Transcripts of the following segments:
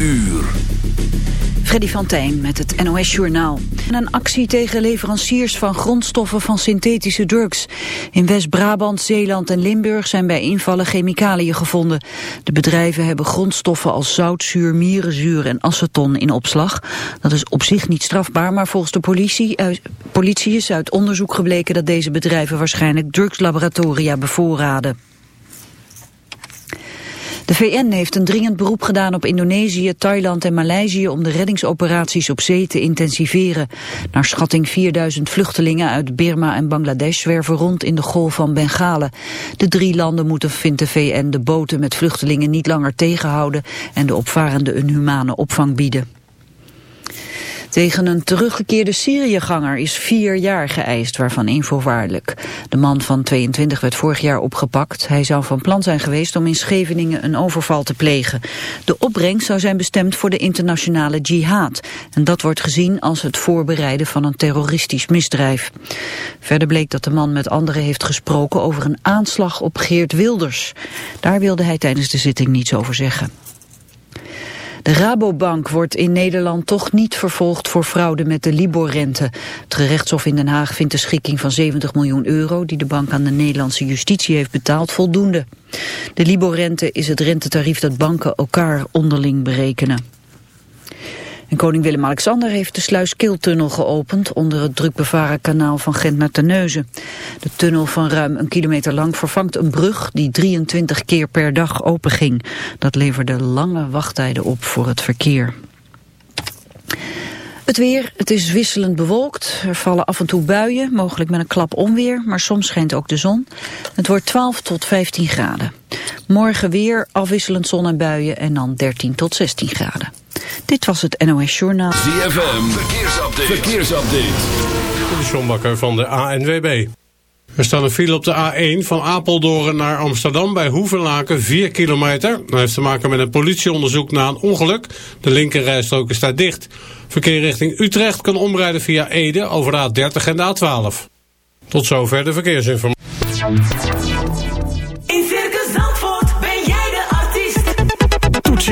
uur. Freddy van Tijn met het NOS-journaal. Een actie tegen leveranciers van grondstoffen van synthetische drugs. In West-Brabant, Zeeland en Limburg zijn bij invallen chemicaliën gevonden. De bedrijven hebben grondstoffen als zoutzuur, mierenzuur en aceton in opslag. Dat is op zich niet strafbaar, maar volgens de politie, uh, politie is uit onderzoek gebleken... dat deze bedrijven waarschijnlijk drugslaboratoria bevoorraden. De VN heeft een dringend beroep gedaan op Indonesië, Thailand en Maleisië om de reddingsoperaties op zee te intensiveren. Naar schatting 4000 vluchtelingen uit Birma en Bangladesh zwerven rond in de golf van Bengalen. De drie landen moeten, vindt de VN, de boten met vluchtelingen niet langer tegenhouden en de opvarenden een humane opvang bieden. Tegen een teruggekeerde Syriëganger is vier jaar geëist, waarvan één voorwaardelijk. De man van 22 werd vorig jaar opgepakt. Hij zou van plan zijn geweest om in Scheveningen een overval te plegen. De opbrengst zou zijn bestemd voor de internationale jihad. En dat wordt gezien als het voorbereiden van een terroristisch misdrijf. Verder bleek dat de man met anderen heeft gesproken over een aanslag op Geert Wilders. Daar wilde hij tijdens de zitting niets over zeggen. De Rabobank wordt in Nederland toch niet vervolgd voor fraude met de Libor-rente. Het gerechtshof in Den Haag vindt de schikking van 70 miljoen euro... die de bank aan de Nederlandse justitie heeft betaald voldoende. De Libor-rente is het rentetarief dat banken elkaar onderling berekenen. En koning Willem-Alexander heeft de Sluiskiltunnel geopend onder het drukbevaren kanaal van Gent naar Terneuzen. De tunnel van ruim een kilometer lang vervangt een brug die 23 keer per dag openging. Dat leverde lange wachttijden op voor het verkeer. Het weer, het is wisselend bewolkt. Er vallen af en toe buien, mogelijk met een klap onweer, maar soms schijnt ook de zon. Het wordt 12 tot 15 graden. Morgen weer afwisselend zon en buien en dan 13 tot 16 graden. Dit was het NOS Journaal. ZFM, verkeersupdate. verkeersupdate. De Sjombakker van de ANWB. Er staat een file op de A1 van Apeldoorn naar Amsterdam bij Hoevenlaken 4 kilometer. Dat heeft te maken met een politieonderzoek na een ongeluk. De linkerrijstrook is daar dicht. Verkeer richting Utrecht kan omrijden via Ede over de A30 en de A12. Tot zover de verkeersinformatie.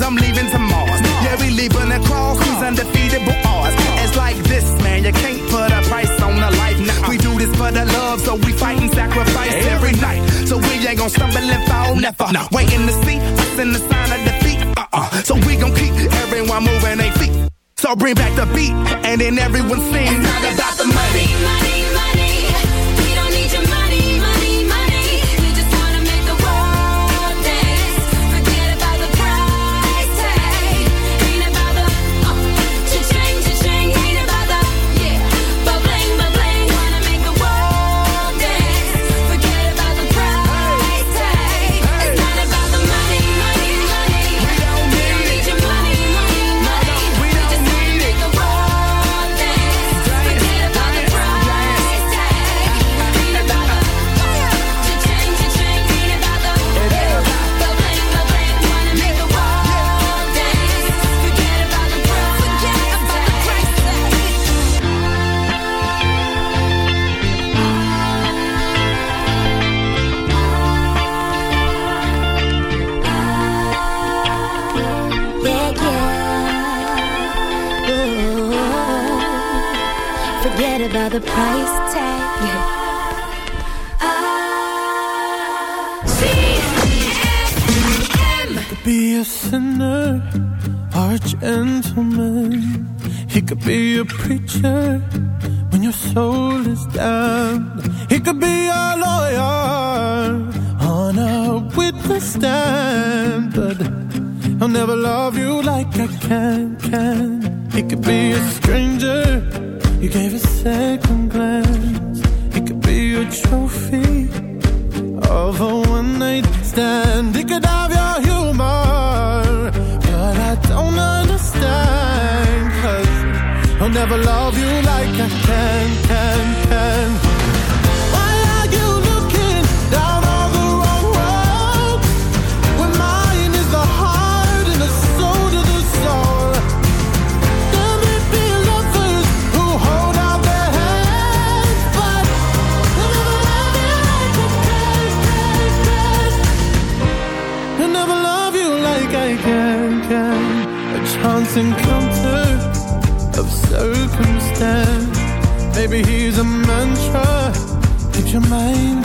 I'm leaving to Mars. Yeah, we leaving the cross, these undefeatable odds. It's like this, man, you can't put a price on a life. Nah, we do this for the love, so we fight and sacrifice every night. So we ain't gonna stumble and fall, never. No. Waiting to see us in the sign of defeat. Uh-uh. So we gon' keep everyone moving their feet. So bring back the beat, and then everyone sing. It's not about the money. The price tag. He could be a sinner or a gentleman. He could be a preacher when your soul is down. He could be a lawyer on a witness stand, but I'll never love you like I can. Can he could be a stranger? You gave a second glance. He could be a trophy of a one night stand. He could have your humor, but I don't understand. Cause I'll never love you like I can, can, can. the mantra. Keep your mind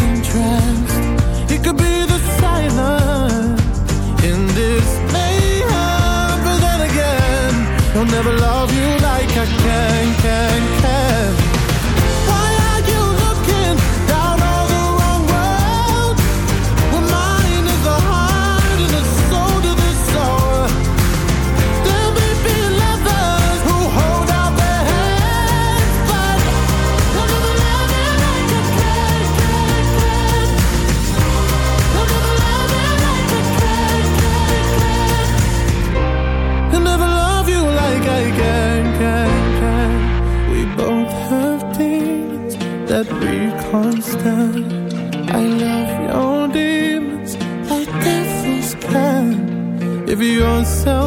give yourself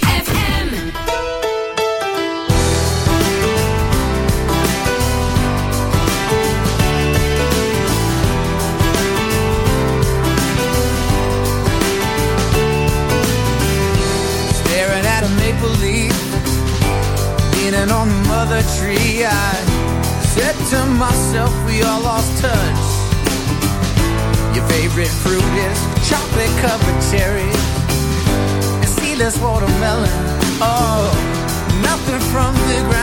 chocolate covered cherries and seedless watermelon. Oh, nothing from the ground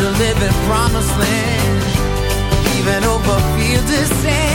to live in promised land, even over fields of sand.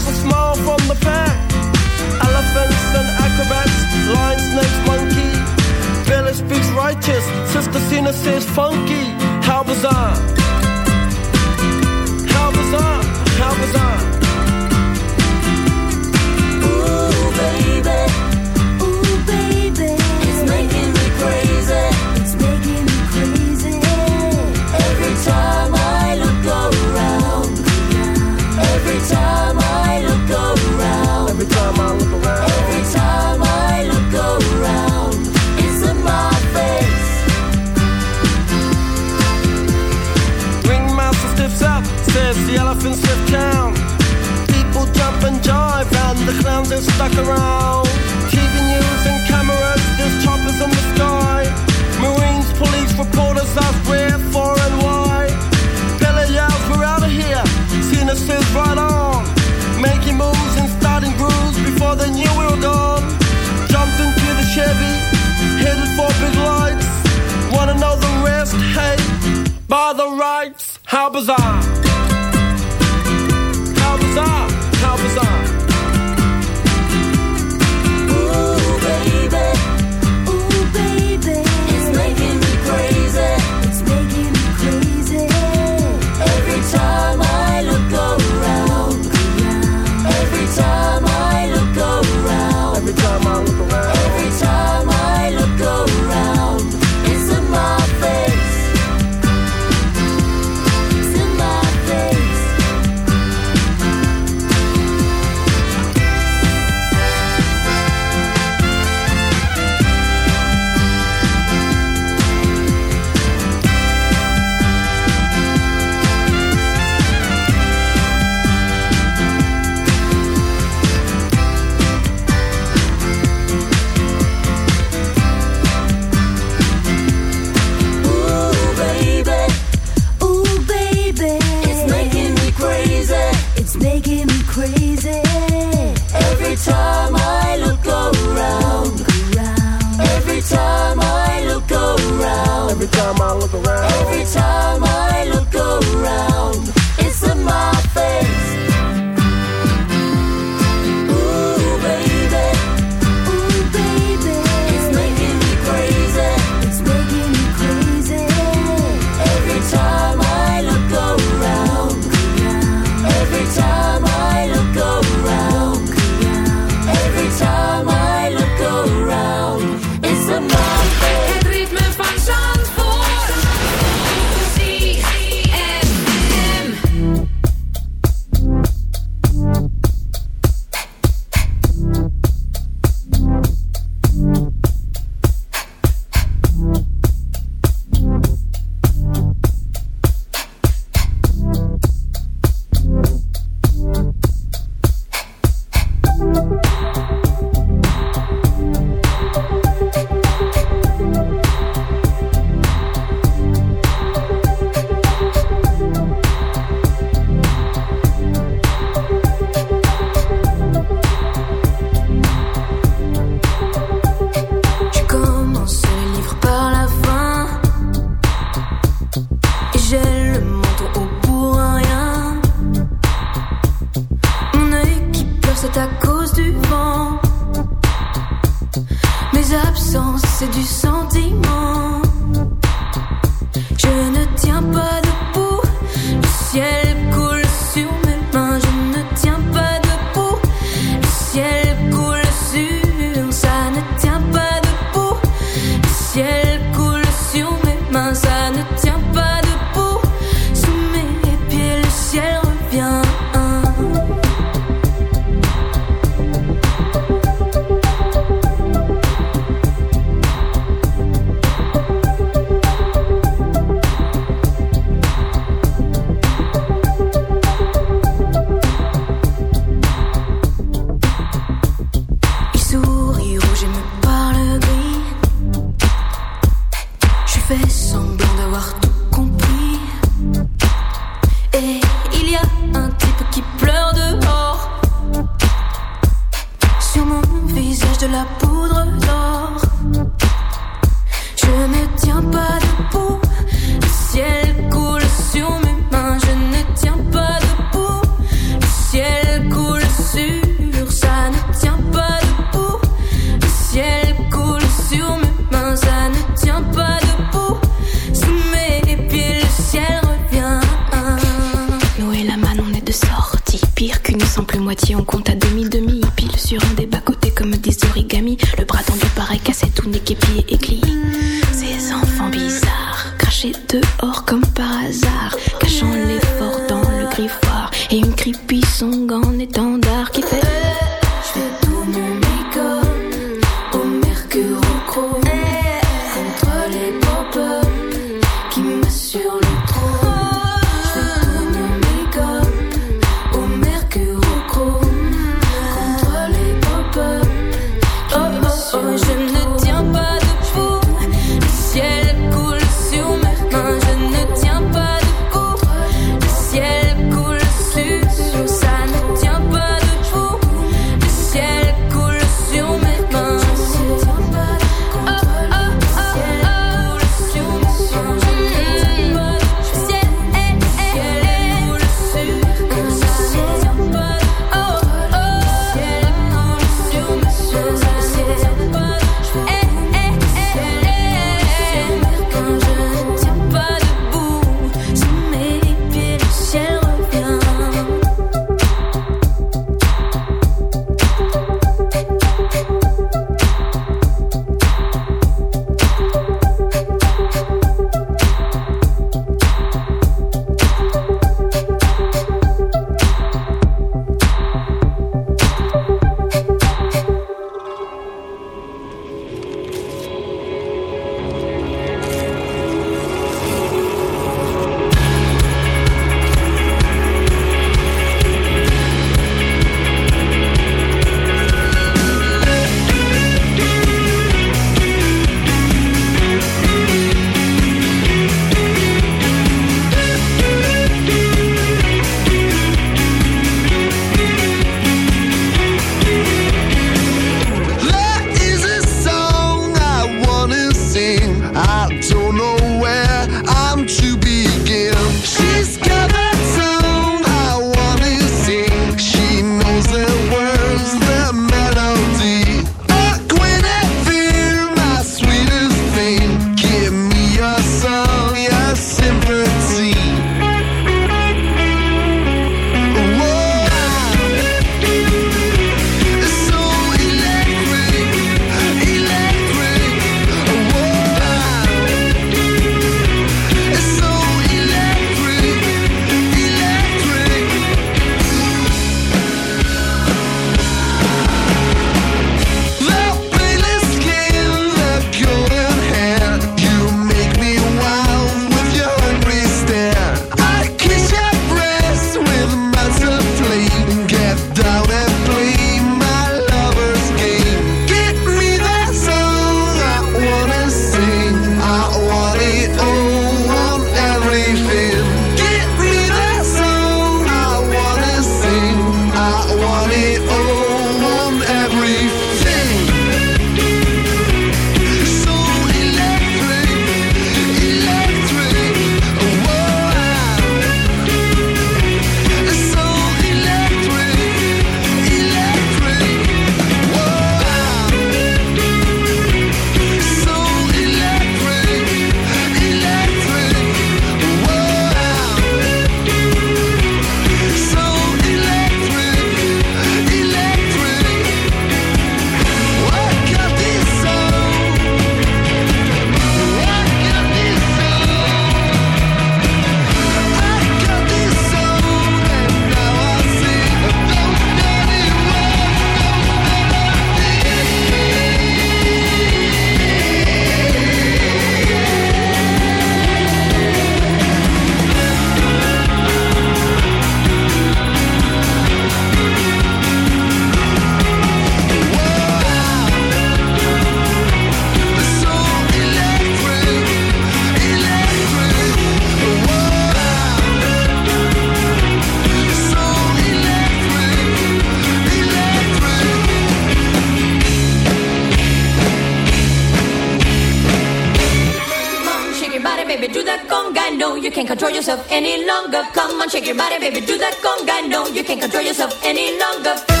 Come on, shake your body, baby, do that conga. No, you can't control yourself any longer.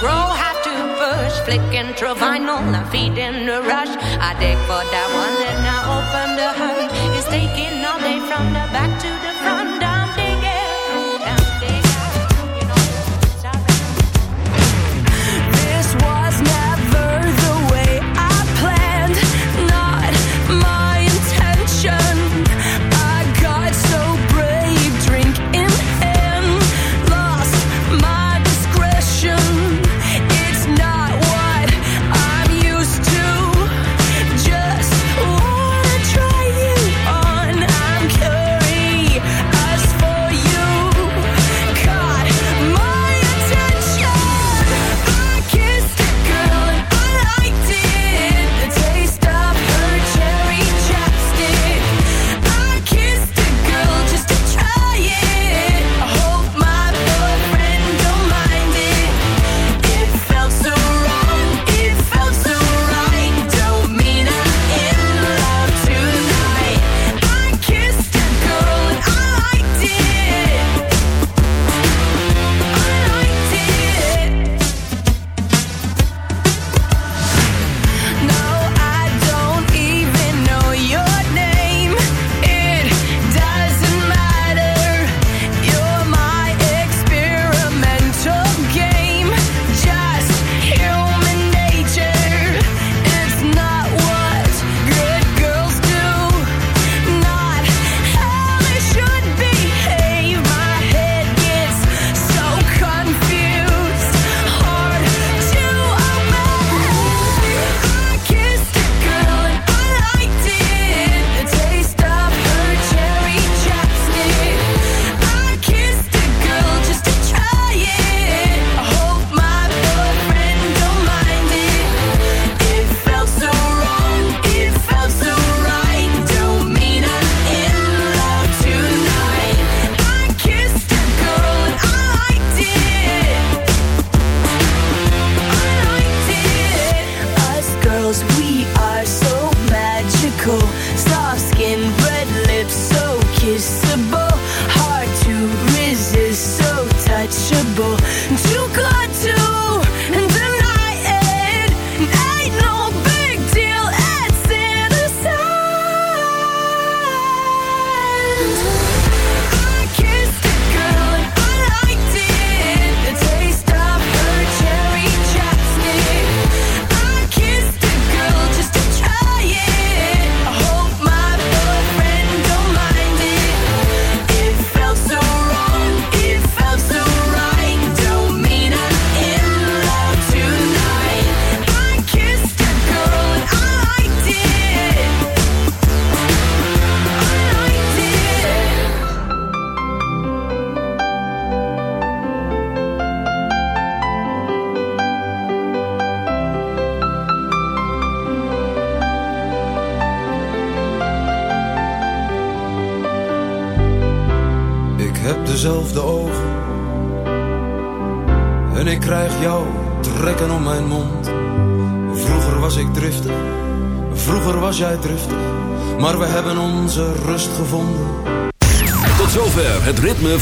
grow, have to push. Flicking through vinyl, I'm feeding the rush. I dig for that one, then I open the hurt. It's taking off.